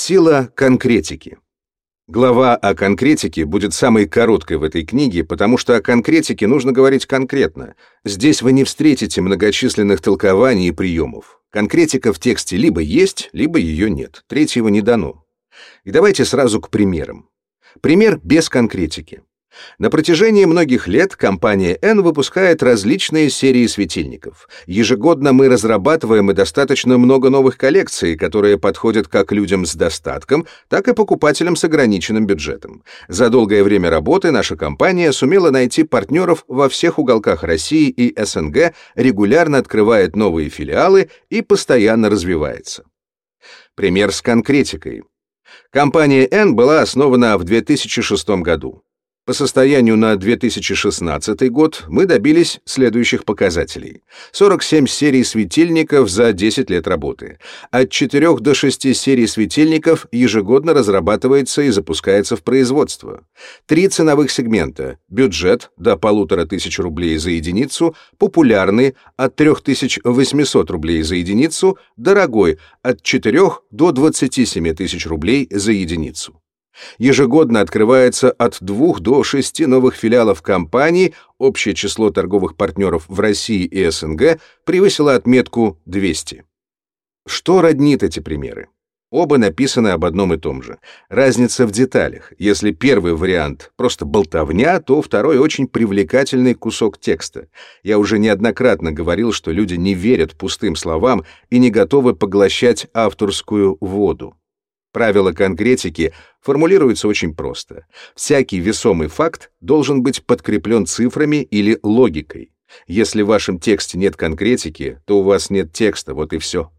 Сила конкретики. Глава о конкретике будет самой короткой в этой книге, потому что о конкретике нужно говорить конкретно. Здесь вы не встретите многочисленных толкований и приемов. Конкретика в тексте либо есть, либо ее нет. Третьего не дано. И давайте сразу к примерам. Пример без конкретики. На протяжении многих лет компания N выпускает различные серии светильников. Ежегодно мы разрабатываем и достаточно много новых коллекций, которые подходят как людям с достатком, так и покупателям с ограниченным бюджетом. За долгое время работы наша компания сумела найти партнеров во всех уголках России и СНГ, регулярно открывает новые филиалы и постоянно развивается. Пример с конкретикой. Компания N была основана в 2006 году. По состоянию на 2016 год мы добились следующих показателей. 47 серий светильников за 10 лет работы. От 4 до 6 серий светильников ежегодно разрабатывается и запускается в производство. Три ценовых сегмента. Бюджет до 1500 рублей за единицу, популярный от 3800 рублей за единицу, дорогой от 4 до 27 тысяч рублей за единицу. Ежегодно открывается от 2 до 6 новых филиалов компании, общее число торговых партнеров в России и СНГ превысило отметку 200. Что роднит эти примеры? Оба написаны об одном и том же. Разница в деталях. Если первый вариант просто болтовня, то второй очень привлекательный кусок текста. Я уже неоднократно говорил, что люди не верят пустым словам и не готовы поглощать авторскую воду. Правило конкретики формулируется очень просто. Всякий весомый факт должен быть подкреплен цифрами или логикой. Если в вашем тексте нет конкретики, то у вас нет текста, вот и все.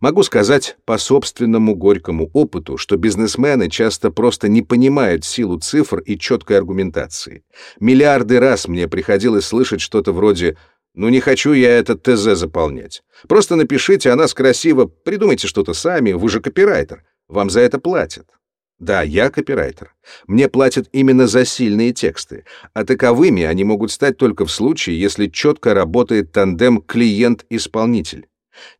Могу сказать по собственному горькому опыту, что бизнесмены часто просто не понимают силу цифр и четкой аргументации. Миллиарды раз мне приходилось слышать что-то вроде «Ну не хочу я этот ТЗ заполнять. Просто напишите о нас красиво, придумайте что-то сами, вы же копирайтер. Вам за это платят. Да, я копирайтер. Мне платят именно за сильные тексты, а таковыми они могут стать только в случае, если четко работает тандем клиент-исполнитель.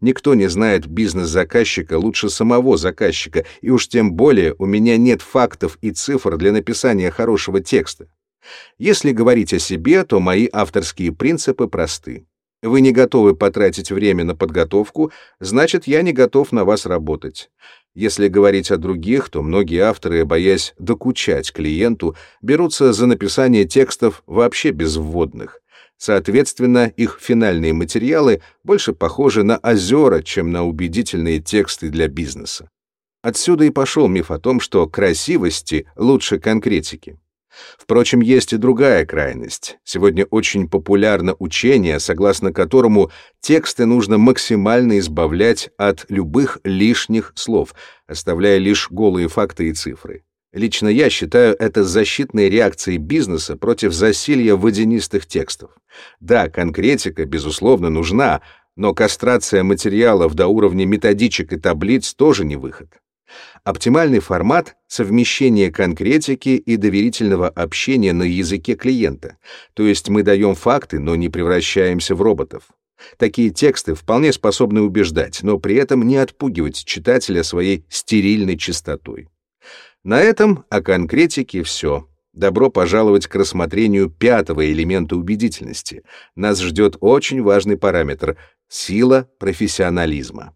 Никто не знает бизнес заказчика лучше самого заказчика, и уж тем более у меня нет фактов и цифр для написания хорошего текста. Если говорить о себе, то мои авторские принципы просты. Вы не готовы потратить время на подготовку, значит, я не готов на вас работать. Если говорить о других, то многие авторы, боясь докучать клиенту, берутся за написание текстов вообще без вводных. Соответственно, их финальные материалы больше похожи на озера, чем на убедительные тексты для бизнеса. Отсюда и пошел миф о том, что красивости лучше конкретики. Впрочем, есть и другая крайность. Сегодня очень популярно учение, согласно которому тексты нужно максимально избавлять от любых лишних слов, оставляя лишь голые факты и цифры. Лично я считаю это защитной реакцией бизнеса против засилья водянистых текстов. Да, конкретика, безусловно, нужна, но кастрация материалов до уровня методичек и таблиц тоже не выход. Оптимальный формат — совмещение конкретики и доверительного общения на языке клиента, то есть мы даем факты, но не превращаемся в роботов. Такие тексты вполне способны убеждать, но при этом не отпугивать читателя своей стерильной чистотой. На этом о конкретике все. Добро пожаловать к рассмотрению пятого элемента убедительности. Нас ждет очень важный параметр — сила профессионализма.